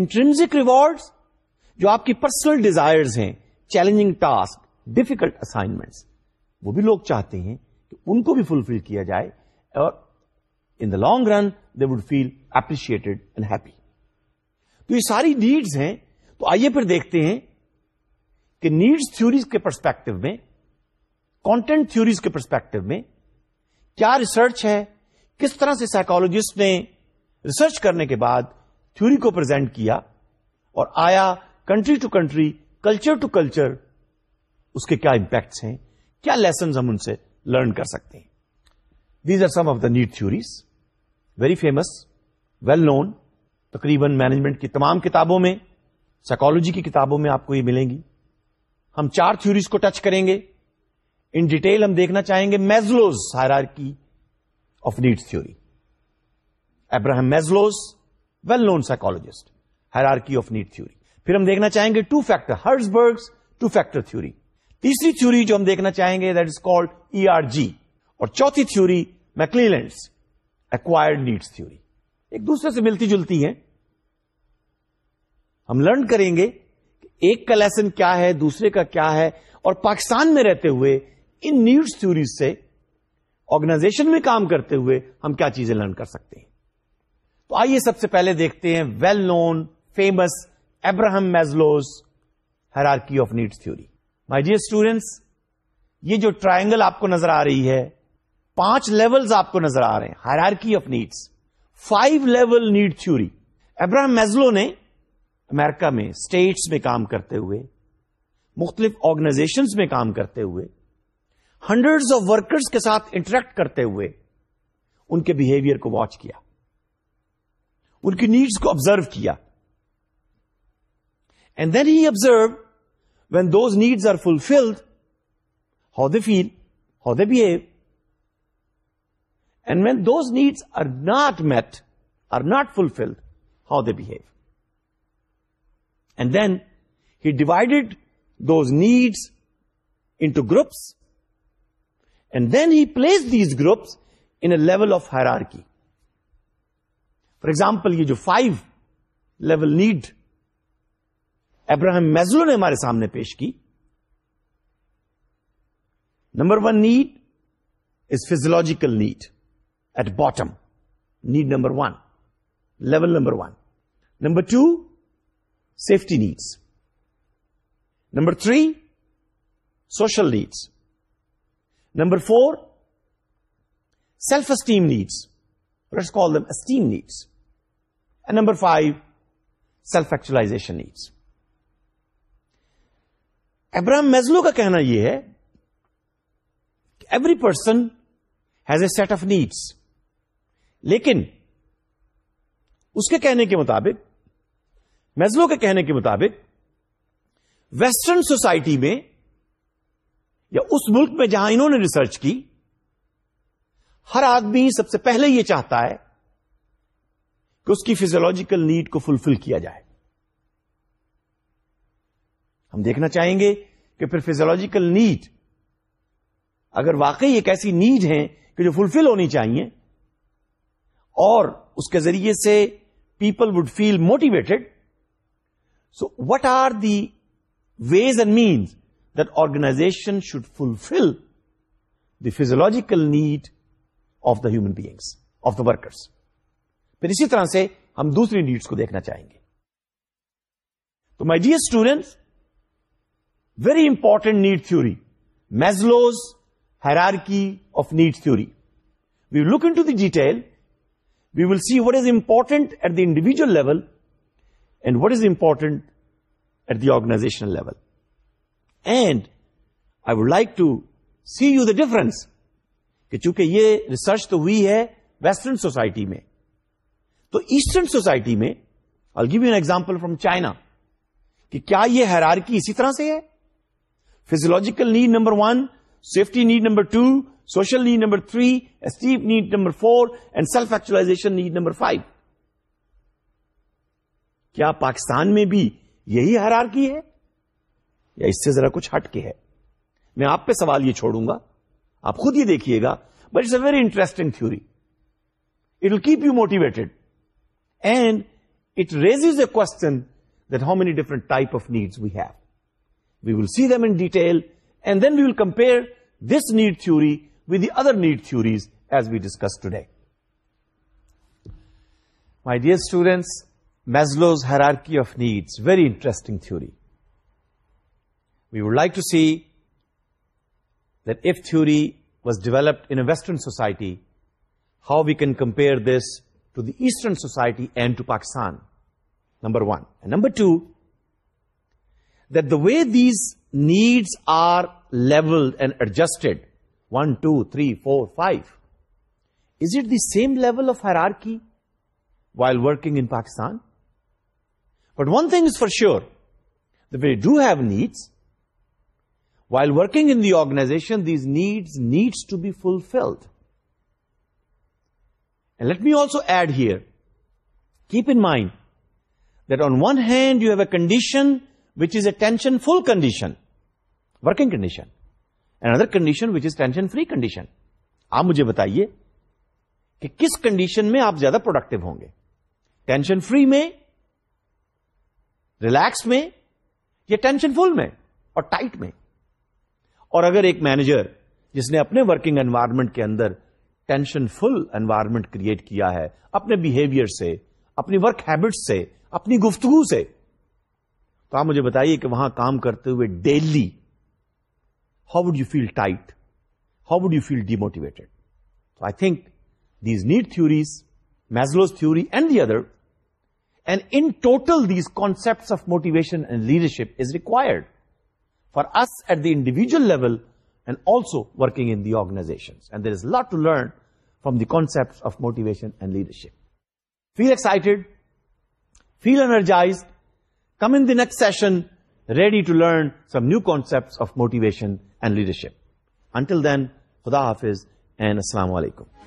intrinsic rewards جو آپ کی پرسنل ڈیزائرز ہیں چیلنجنگ ٹاسک ڈیفیکلٹ اسائنمنٹس وہ بھی لوگ چاہتے ہیں کہ ان کو بھی فلفل کیا جائے اور in the long run they would feel appreciated and happy تو یہ ساری نیڈس ہیں تو آئیے پھر دیکھتے ہیں کہ نیڈس تھوریز کے پرسپیکٹو میں کانٹینٹ تھوریز کے پرسپیکٹو میں کیا ریسرچ ہے کس طرح سے سائیکولوجسٹ نے ریسرچ کرنے کے بعد تھیوری کو پرزینٹ کیا اور آیا country to country culture to culture اس کے کیا امپیکٹس ہیں کیا لیسنز ہم ان سے لرن کر سکتے ہیں these are some of the need theories very famous well known تقریباً مینجمنٹ کی تمام کتابوں میں سائیکولوجی کی کتابوں میں آپ کو یہ ملیں گی ہم چار تھوریز کو ٹچ کریں گے ان ڈیٹیل ہم دیکھنا چاہیں گے Maslow's hierarchy of need theory Abraham Maslow's well known psychologist ہائ آف نیڈ تھیوری پھر ہم دیکھنا چاہیں گے two factor Herzberg's two factor theory تیسری تھوری جو ہم دیکھنا چاہیں گے that is called E R G اور چوتھی theory McClelland acquired needs theory ایک دوسرے سے ملتی جلتی ہے ہم لرن کریں گے ایک کا لیسن کیا ہے دوسرے کا کیا ہے اور پاکستان میں رہتے ہوئے ان نیوز تھوریز سے آرگنائزیشن میں کام کرتے ہوئے ہم کیا چیزیں لرن کر سکتے ہیں تو آئیے سب سے پہلے دیکھتے ہیں well known famous Abraham Maslow's hierarchy of needs theory my dear students یہ جو ٹرائنگل آپ کو نظر آ رہی ہے پانچ لیول آپ کو نظر آ رہے ہیں hierarchy of needs five level need theory Abraham Maslow نے امیرکا میں اسٹیٹس میں کام کرتے ہوئے مختلف آرگنائزیشن میں کام کرتے ہوئے ہنڈریڈ آف ورکرس کے ساتھ انٹریکٹ کرتے ہوئے ان کے بہیویئر کو واچ کیا ان کی نیڈس کو آبزرو کیا and then he observe when those needs are fulfilled how they feel how they behave and when those needs are not met or not fulfilled how they behave and then he divided those needs in to groups and then he place these groups in a level of hierarchy for example یہ جو five level need Abraham Maslow نے ہمارے سامنے پیش کی number one need is physiological need at bottom need number one level number one number two safety needs number three social needs number four self esteem needs call them esteem needs and number five self actualization needs Abraham Maslow کا کہنا یہ ہے کہ every person has a set of needs لیکن اس کے کہنے کے مطابق میزلو کے کہنے کے مطابق ویسٹرن سوسائٹی میں یا اس ملک میں جہاں انہوں نے ریسرچ کی ہر آدمی سب سے پہلے یہ چاہتا ہے کہ اس کی فیزولوجیکل نیڈ کو فلفل کیا جائے ہم دیکھنا چاہیں گے کہ پھر فیزولوجیکل نیڈ اگر واقعی ایک ایسی نیڈ ہے کہ جو فلفل ہونی چاہیے اور اس کے ذریعے سے people would feel motivated so what are the ways and means that organization should fulfil the physiological need of the human beings of the workers پھر اسی طرح سے ہم دوسری نیڈس کو دیکھنا چاہیں گے تو my dear student very important need theory Maslow's hierarchy of need theory we look into the detail we will see what is important at the individual level what is important at the organizational level and I would like to see you the difference کہ چونکہ یہ research تو ہوئی ہے western society میں تو eastern society میں I'll give an example from China کہ کیا یہ حیرار اسی طرح سے ہے physiological need number one safety need number two social need number three esteem need number four and self actualization need number five کیا پاکستان میں بھی یہی حرار کی ہے یا اس سے ذرا کچھ ہٹ کے ہے میں آپ پہ سوال یہ چھوڑوں گا آپ خود یہ دیکھیے گا but it's a very interesting theory it will keep you motivated and it raise a question that how many different type of needs we have we will see them in detail and then we will compare this need theory with the other need theories as we discuss today my dear students Maslow's hierarchy of needs, very interesting theory. We would like to see that if theory was developed in a Western society, how we can compare this to the Eastern society and to Pakistan, number one. And number two, that the way these needs are leveled and adjusted, 1, 2, 3, 4, 5, is it the same level of hierarchy while working in Pakistan? One thing is for sure do have needs while working in the organization these need needs to be fulfil let me also add here keep in mind that on one hand you have a condition which is a tension full condition working condition and other condition which is tension free condition آپ مجھے بتائیے کہ کس condition میں آپ زیادہ product ہوں گے ٹینشن فری میں ریلیکس میں یا ٹینشن فل میں اور ٹائٹ میں اور اگر ایک مینیجر جس نے اپنے ورکنگ انوائرمنٹ کے اندر ٹینشن فل انوائرمنٹ کریٹ کیا ہے اپنے بہیویئر سے اپنی ورک ہیبٹ سے اپنی گفتگو سے تو آپ مجھے بتائیے کہ وہاں کام کرتے ہوئے daily how would you feel tight how would you feel demotivated تو I think these need theories Maslow's theory and the other in total these concept of motivation and leadership is required for us at the individual level and also working lot to learn from the concept of motivation feel excited feel energized come the next session ready to learn some new concept of motivation and leadership until then خدا حافظ and السلام علیکم